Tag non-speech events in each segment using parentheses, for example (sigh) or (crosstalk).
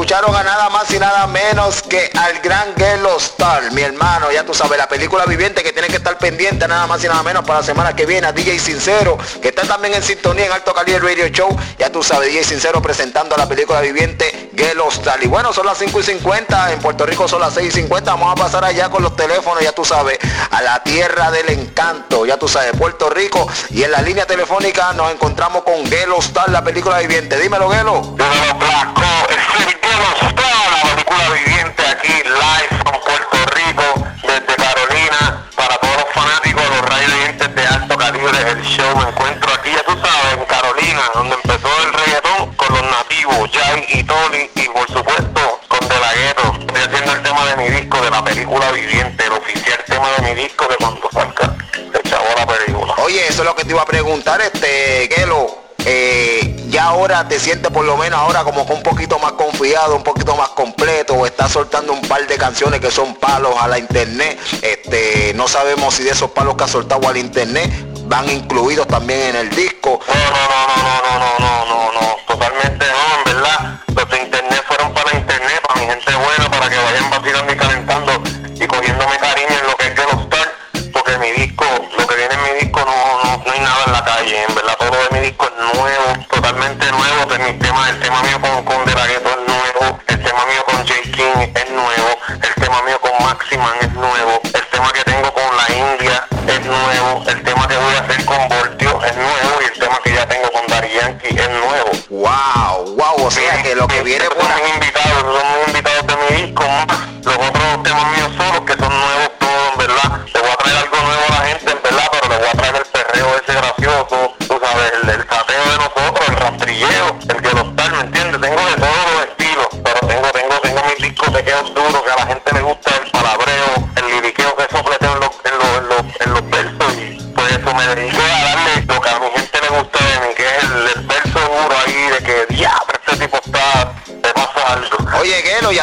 escucharon a nada más y nada menos que al gran Gelo Star, mi hermano, ya tú sabes, la película viviente que tiene que estar pendiente nada más y nada menos para la semana que viene, a DJ Sincero, que está también en sintonía en Alto Calibre Radio Show, ya tú sabes, DJ Sincero presentando la película viviente Gelo Star. Y bueno, son las 5 y 50, en Puerto Rico son las 6 y 50, vamos a pasar allá con los teléfonos, ya tú sabes, a la tierra del encanto, ya tú sabes, Puerto Rico, y en la línea telefónica nos encontramos con Gelo Star, la película viviente. Dímelo, Gelo la película viviente aquí live con Puerto Rico, desde Carolina, para todos los fanáticos de los vivientes de alto calibre, el show me encuentro aquí, ya tú sabes, en Carolina, donde empezó el reggaetón con los nativos, Jai y Tony, te sientes por lo menos ahora como que un poquito más confiado, un poquito más completo, o estás soltando un par de canciones que son palos a la internet. Este, no sabemos si de esos palos que has soltado al internet van incluidos también en el disco. Totalmente nuevo, de mi tema, el tema mío con, con De La Ghetto es nuevo, el tema mío con J. King es nuevo, el tema mío con Maximan es nuevo, el tema que tengo con la India es nuevo, el tema que voy a hacer con Voltio es nuevo y el tema que ya tengo con Dari Yankee es nuevo. Wow, wow, o sea que lo que viene por ahí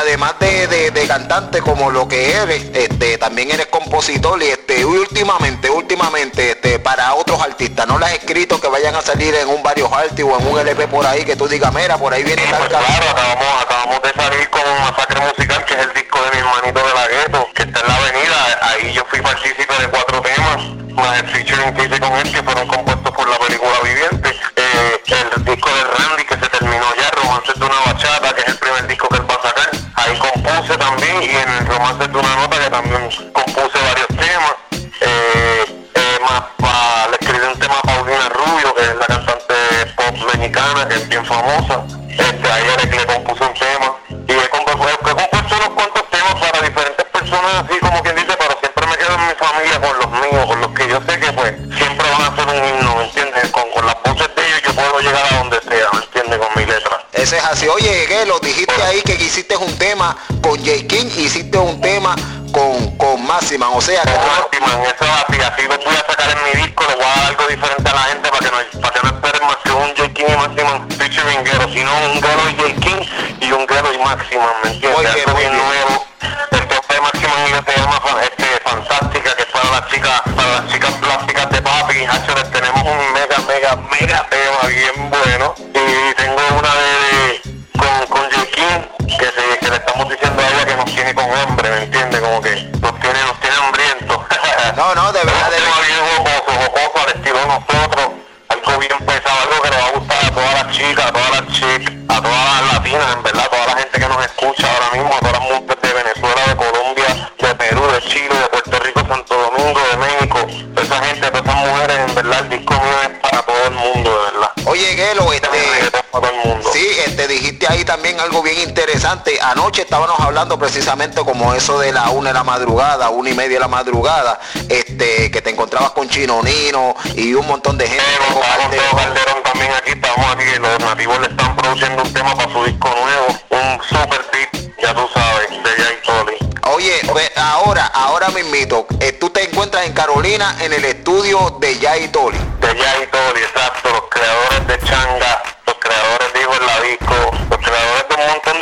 además de, de, de, cantante como lo que eres, este, también eres compositor y este, últimamente, últimamente, este, para otros artistas, ¿no le has escrito que vayan a salir en un varios artis o en un LP por ahí que tú digas, mira, por ahí viene sí, pues claro, acabamos, acabamos de salir con Masacre Musical, que es el disco de mi hermanito de la gueto, que está en la avenida, ahí yo fui partícipe de cuatro temas, más el featuring que hice con él, que fueron compuestos por la película Viviente, eh, el disco de Randy Romances de una Nota, que también compuse varios temas, eh, eh, más pa, le escribí un tema a Paulina Rubio, que es la cantante pop mexicana, que es bien famosa, este, a ella le, le compuse un tema, y he compuesto, he compuesto unos cuantos temas para diferentes personas, así como quien dice, pero siempre me quedo en mi familia con los míos, con los que yo sé que pues siempre van a ser un himno, ¿me entiendes? Con, con las voces de ellos yo puedo llegar a donde sea, ¿me entiendes? Con mi letra. Ese es así. Oye, Gelo, dijiste ahí que hiciste un tema con J. King hiciste un tema con, con o sea que... Con eso es así, así lo voy a sacar en mi disco, le voy a dar algo diferente a la gente para que no, para que no esperen más que un J. King y Maximan featuring Gelo, sino un Gelo y J. King y un Gelo y Maximan, ¿me entiendes? Algo bien nuevo. El tema de Maximan y se llama este, Fantástica, que es para las chicas, para las chicas plásticas de papi, Hacho, les tenemos interesante. Anoche estábamos hablando precisamente como eso de la una de la madrugada, una y media de la madrugada, este, que te encontrabas con Chino Nino y un montón de gente. Pero Calderón. Calderón también aquí, estamos aquí, los nativos le están produciendo un tema para su disco nuevo, un super beat, ya tú sabes, de Jay Tolly. Oye, ahora, ahora mismito, eh, tú te encuentras en Carolina en el estudio de Jay Tolly. De Jay Tolly, exacto, los creadores de Changa, los creadores de Hijo en la Disco, los creadores de un montón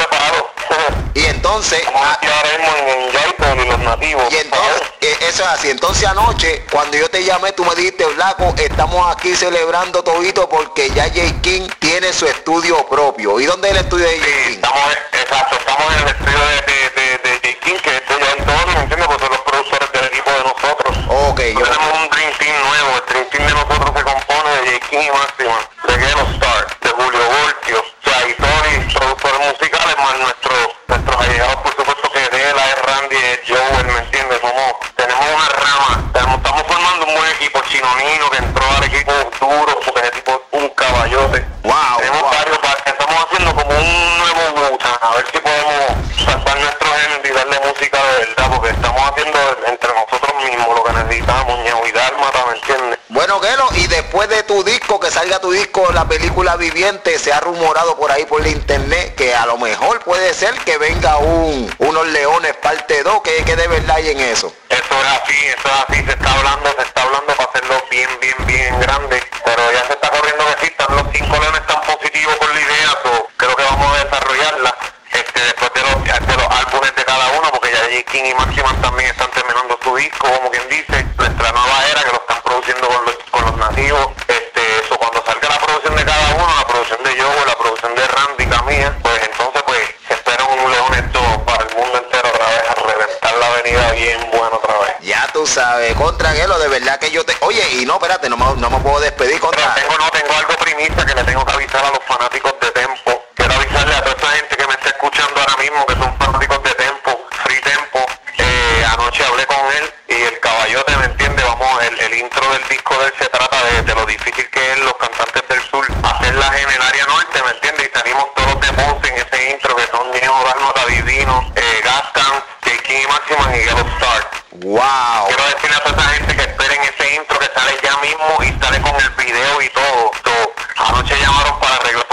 así. Entonces anoche, cuando yo te llamé, tú me dijiste, Blanco, estamos aquí celebrando todito porque ya Jay King tiene su estudio propio. ¿Y dónde es el estudio de Jay Sí, King? estamos, Exacto, estamos en el estudio de, de, de, de King, que es Jay Tony, ¿me entiendes? Porque son los productores del equipo de nosotros. Ok, yo... Tenemos un Dream Team nuevo, el Dream Team de nosotros se compone de J. King y Máxima, de Geno Star, de Julio Voltio, Jay Tony, productores musicales, más nuestro, nuestros allegados, por supuesto, que es él, es Randy, es Joel, ¿me entiendes? Somos, tenemos una rama, tenemos- estamos formando un buen equipo, Chino Nino, que entró al equipo duro, porque ese tipo es un caballote. Wow, Tenemos wow. varios, va- estamos haciendo como un nuevo Wu-Tang, a ver si podemos salvar nuestro género y darle música de verdad, porque estamos haciendo entre nosotros mismos lo que necesitamos, ñao y dálmata, ¿me Gelo, y después de tu disco, que salga tu disco, la película Viviente, se ha rumorado por ahí por la internet que a lo mejor puede ser que venga un unos leones parte 2, que, que de verdad hay en eso. Eso es así, eso es así, se está hablando, se está hablando para hacerlo bien, bien, bien grande, pero ya se está corriendo que están los cinco leones tan positivos con la idea, so, creo que vamos a desarrollarla este, después de los, de los álbumes de cada uno, porque ya J. King y Maximan también están terminando su disco, como quien dice, nuestra nueva era que lo están produciendo con los, con los nativos, este, eso, cuando salga la producción de cada uno, la producción de Joe, la producción de Randy, Camilla, pues entonces pues se espera un león esto para el mundo entero otra vez, a reventar la avenida bien bueno otra vez. Ya tú sabes, de verdad que yo te... Oye, y no, espérate, no me, no me puedo despedir Pero contra... tengo, no, tengo algo primicia que le tengo que avisar a los fanáticos de Tempo. Quiero avisarle a toda esa gente que me está escuchando ahora mismo, que son fanáticos de Tempo, Free Tempo. Eh, anoche hablé con él y el caballote, ¿me entiende? Vamos, el, el intro del disco de él se trata de, de lo difícil que es los cantantes del sur hacerlas en el área norte, ¿me entiende? Y salimos todos de Ponce en ese intro que son Diego Dálmata Divino, eh, Gastan, J. King y Maximan y Yellow Star. Wow. Quiero decirle a toda esa gente que esperen ese intro que sale ya mismo y sale con el video y todo. So, anoche llamaron para arreglar,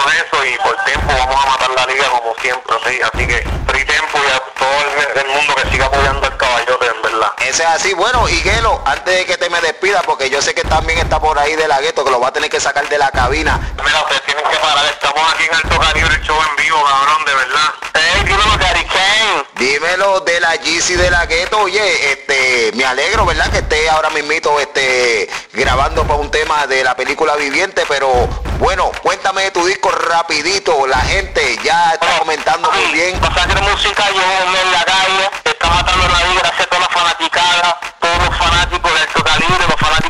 decirnos eso y por tiempo vamos a matar la liga como siempre, ¿sí? Así que free tempo y a todo el, el mundo que siga apoyando al caballote, en verdad. Ese es así. Bueno, y Gelo, antes de que te me despida, porque yo sé que también está por ahí de la gueto, que lo va a tener que sacar de la cabina. Mira, ustedes tienen que parar, estamos aquí en Alto Calibre, el show en vivo, cabrón, de verdad. ¡Ey, dímelo, Gary Kane! Dímelo de la GC de la gueto, oye, este, me alegro, ¿verdad? Que esté ahora mismito, este, grabando para un tema de la película Viviente, pero bueno, cuéntame de tu disco rapidito, la gente ya está comentando muy bien. Masacre Música yo en la calle, está matando la vida gracias a toda la fanaticada, todos los fanáticos de alto calibre, los fanáticos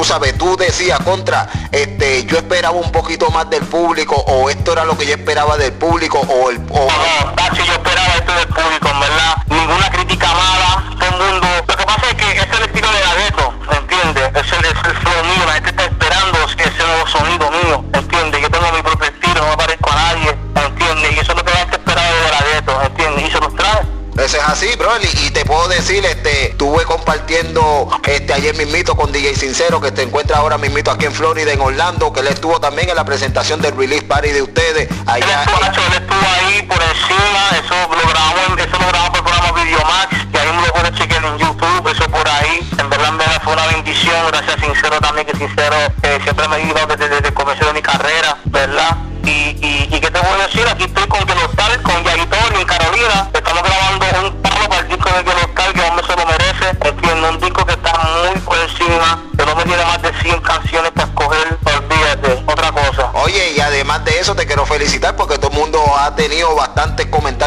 Tú, sabes, tú decías contra, este, yo esperaba un poquito más del público, o esto era lo que yo esperaba del público, o el, este ayer mismito con DJ Sincero, que te encuentra ahora mismito aquí en Florida, en Orlando, que él estuvo también en la presentación del release party de ustedes allá. él estuvo ahí por encima, eso lo grabamos, eso lo grabamos por el programa Videomax, y ahí lo puedes chequear en YouTube, eso por ahí. En verdad, en verdad fue una bendición, gracias Sincero también, que Sincero eh, siempre me ha ayudado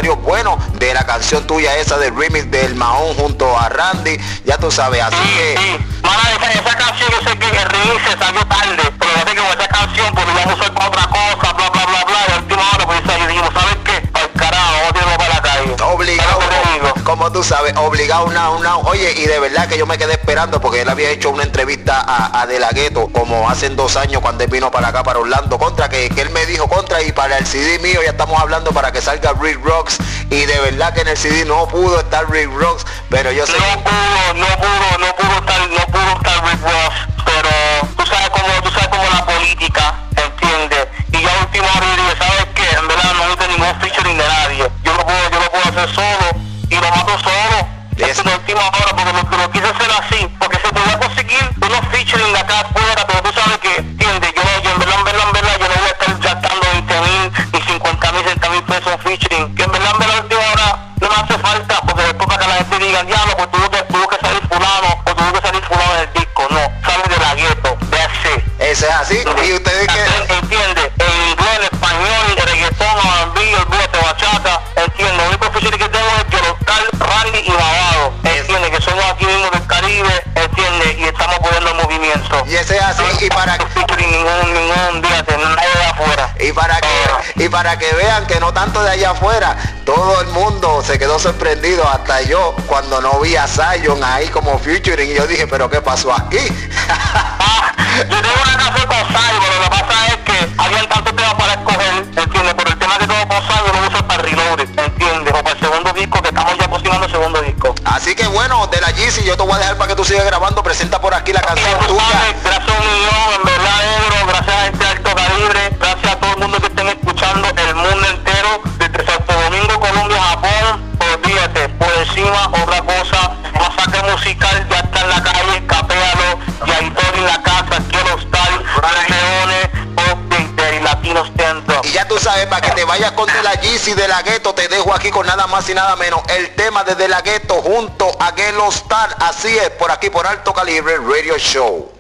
comentarios buenos de la canción tuya esa del remix del Mahón junto a Randy, ya tú sabes, así Sí, que sí. Mala, esa, esa canción yo sé que el remix se salió tú sabes, obligado now, now. Oye, y de verdad que yo me quedé esperando porque él había hecho una entrevista a, a De La Ghetto como hace dos años cuando él vino para acá, para Orlando, contra que, él me dijo contra y para el CD mío ya estamos hablando para que salga Rick Rocks y de verdad que en el CD no pudo estar Rick Rocks, pero yo sé No movimiento. Y ese es así, no, y para ningún, ningún día de nadie afuera. Y para que, y para que vean que no tanto de allá afuera, todo el mundo se quedó sorprendido, hasta yo, cuando no vi a Zion ahí como featuring, y yo dije, pero ¿qué pasó aquí? (laughs) yo tengo una canción con Zion, lo que pasa es que habían tantos temas para escoger, ¿entiendes? Pero el tema que tengo con Zion lo uso para Reloaded, ¿entiendes? O para el segundo disco, que estamos ya cocinando el segundo disco. Así que bueno, de la GC yo te voy a dejar para que tú sigas grabando vayas con De la GC de la Gueto, te dejo aquí con nada más y nada menos el tema de De la Gueto junto a Gelo Star. Así es, por aquí por Alto Calibre Radio Show.